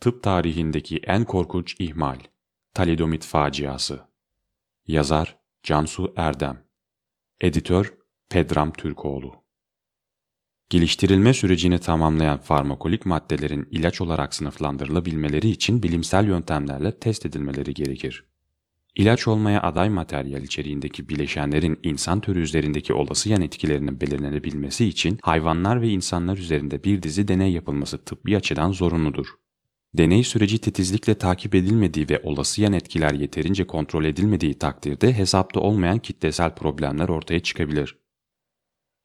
Tıp tarihindeki en korkunç ihmal. Talidomit faciası. Yazar Cansu Erdem. Editör Pedram Türkoğlu. Geliştirilme sürecini tamamlayan farmakolik maddelerin ilaç olarak sınıflandırılabilmeleri için bilimsel yöntemlerle test edilmeleri gerekir. İlaç olmaya aday materyal içeriğindeki bileşenlerin insan türü üzerindeki olası yan etkilerinin belirlenebilmesi için hayvanlar ve insanlar üzerinde bir dizi deney yapılması tıbbi açıdan zorunludur. Deney süreci titizlikle takip edilmediği ve olası yan etkiler yeterince kontrol edilmediği takdirde hesapta olmayan kitlesel problemler ortaya çıkabilir.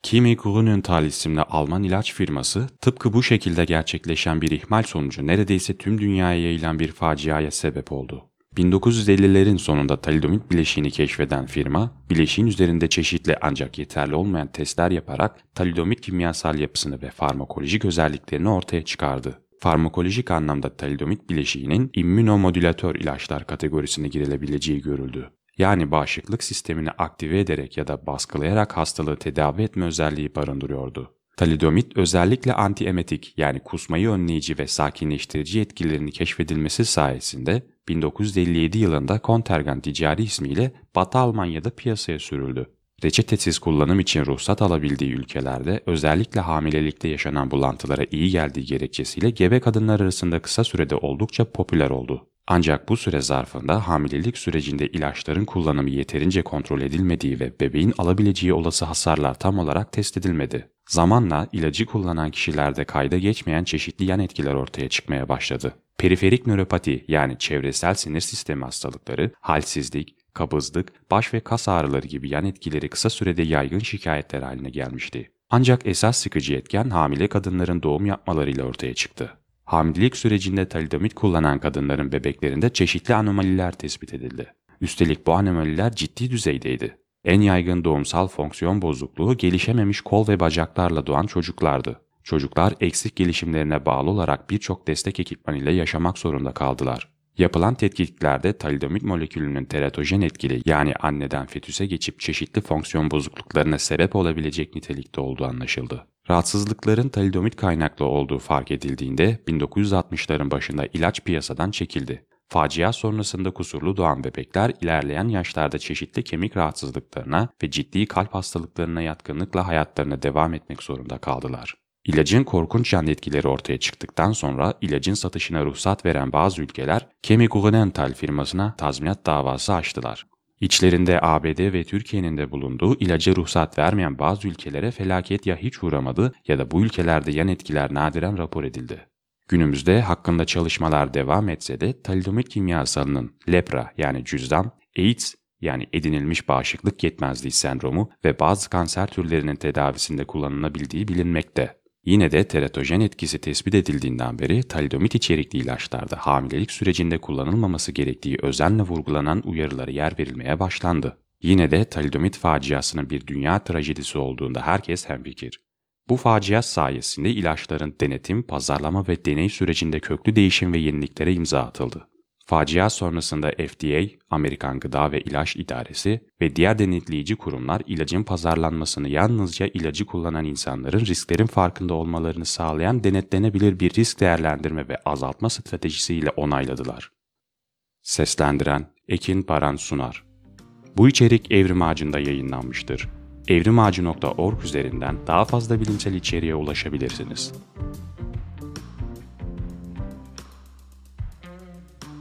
Kimi Grünenthal isimli Alman ilaç firması tıpkı bu şekilde gerçekleşen bir ihmal sonucu neredeyse tüm dünyaya yayılan bir faciaya sebep oldu. 1950'lerin sonunda talidomit bileşiğini keşfeden firma, bileşiğin üzerinde çeşitli ancak yeterli olmayan testler yaparak talidomit kimyasal yapısını ve farmakolojik özelliklerini ortaya çıkardı. Farmakolojik anlamda talidomit bileşiğinin immünomodülatör ilaçlar kategorisine girilebileceği görüldü. Yani bağışıklık sistemini aktive ederek ya da baskılayarak hastalığı tedavi etme özelliği barındırıyordu. Talidomit özellikle antiemetik yani kusmayı önleyici ve sakinleştirici etkilerini keşfedilmesi sayesinde 1957 yılında Contergan ticari ismiyle Batı Almanya'da piyasaya sürüldü. Reçetesiz kullanım için ruhsat alabildiği ülkelerde özellikle hamilelikte yaşanan bulantılara iyi geldiği gerekçesiyle gebe kadınlar arasında kısa sürede oldukça popüler oldu. Ancak bu süre zarfında hamilelik sürecinde ilaçların kullanımı yeterince kontrol edilmediği ve bebeğin alabileceği olası hasarlar tam olarak test edilmedi. Zamanla ilacı kullanan kişilerde kayda geçmeyen çeşitli yan etkiler ortaya çıkmaya başladı. Periferik nöropati yani çevresel sinir sistemi hastalıkları, halsizlik, kabızlık, baş ve kas ağrıları gibi yan etkileri kısa sürede yaygın şikayetler haline gelmişti. Ancak esas sıkıcı etken hamile kadınların doğum yapmalarıyla ortaya çıktı. Hamilelik sürecinde talidomit kullanan kadınların bebeklerinde çeşitli anomaliler tespit edildi. Üstelik bu anomaliler ciddi düzeydeydi. En yaygın doğumsal fonksiyon bozukluğu gelişememiş kol ve bacaklarla doğan çocuklardı. Çocuklar eksik gelişimlerine bağlı olarak birçok destek ekipman ile yaşamak zorunda kaldılar. Yapılan tetkiklerde talidomit molekülünün teratojen etkili yani anneden fetüse geçip çeşitli fonksiyon bozukluklarına sebep olabilecek nitelikte olduğu anlaşıldı. Rahatsızlıkların talidomit kaynaklı olduğu fark edildiğinde 1960'ların başında ilaç piyasadan çekildi. Facia sonrasında kusurlu doğan bebekler ilerleyen yaşlarda çeşitli kemik rahatsızlıklarına ve ciddi kalp hastalıklarına yatkınlıkla hayatlarına devam etmek zorunda kaldılar. İlacın korkunç yan etkileri ortaya çıktıktan sonra ilacın satışına ruhsat veren bazı ülkeler Chemical firmasına tazminat davası açtılar. İçlerinde ABD ve Türkiye'nin de bulunduğu ilaca ruhsat vermeyen bazı ülkelere felaket ya hiç uğramadı ya da bu ülkelerde yan etkiler nadiren rapor edildi. Günümüzde hakkında çalışmalar devam etse de talidomid kimyasalının lepra yani cüzdan, AIDS yani edinilmiş bağışıklık yetmezliği sendromu ve bazı kanser türlerinin tedavisinde kullanılabildiği bilinmekte. Yine de teratojen etkisi tespit edildiğinden beri talidomit içerikli ilaçlarda hamilelik sürecinde kullanılmaması gerektiği özenle vurgulanan uyarıları yer verilmeye başlandı. Yine de talidomit faciasının bir dünya trajedisi olduğunda herkes hemfikir. Bu facia sayesinde ilaçların denetim, pazarlama ve deney sürecinde köklü değişim ve yeniliklere imza atıldı. Facia sonrasında FDA, Amerikan Gıda ve İlaç İdaresi ve diğer denetleyici kurumlar ilacın pazarlanmasını yalnızca ilacı kullanan insanların risklerin farkında olmalarını sağlayan denetlenebilir bir risk değerlendirme ve azaltma stratejisiyle onayladılar. Seslendiren Ekin Baran Sunar Bu içerik Evrim Ağacı'nda yayınlanmıştır. evrimağacı.org üzerinden daha fazla bilimsel içeriğe ulaşabilirsiniz.